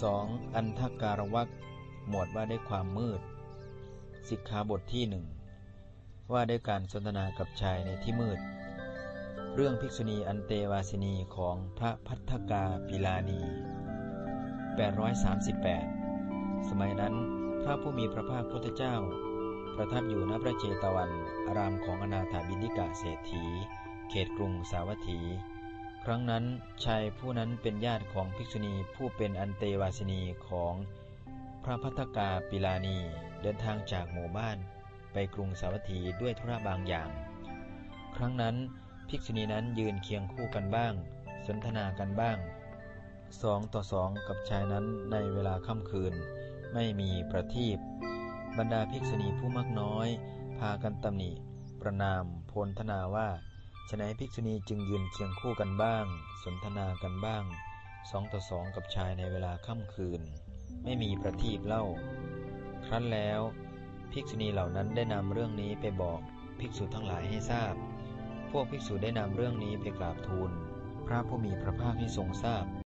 2. อันทการวักหมวดว่าได้ความมืด สิกขาบทที่หนึ่งว่าด้วยการสนทนากับชายในที่มืด เรื่องภิกษุณีอันเตวาสินีของพระพัฒกาปิลานี 838 สมัยนั้นพระผู้มีพระภาคพุทธเจ้า ประทับอยู่ณพระเจตวัน อารามของอนาถาบินิกะเศรษฐี เขตกรุงสาวัตถี ครั้งนั้นชายผู้นั้นเป็นญาติของภิกษุณีผู้เป็นอันเตวาสินีของพระพัฒกาปิลานีเดินทางจากหมู่บ้านไปกรุงสาวัตถีด้วยธุระบางอย่าง ครั้งนั้นภิกษุณีนั้นยืนเคียงคู่กันบ้าง สนทนากันบ้างสองต่อสองกับชายนั้นในเวลาค่ำคืน ไม่มีประทีปบรรดาภิกษุณีผู้มักน้อย พากันตำหนิ ประนามโพลธนาว่า ฉนัยภิกษุณีจึงยืนเคียงคู่กันบ้าง สนทนากันบ้างสองต่อสองกับชายในเวลาค่ำคืน ไม่มีประทีปเล่า ครั้นแล้วภิกษุณีเหล่านั้นได้นำเรื่องนี้ไปบอกภิกษุทั้งหลายให้ทราบ พวกภิกษุได้นำเรื่องนี้ไปกราบทูล พระผู้มีพระภาคให้ทรงทราบ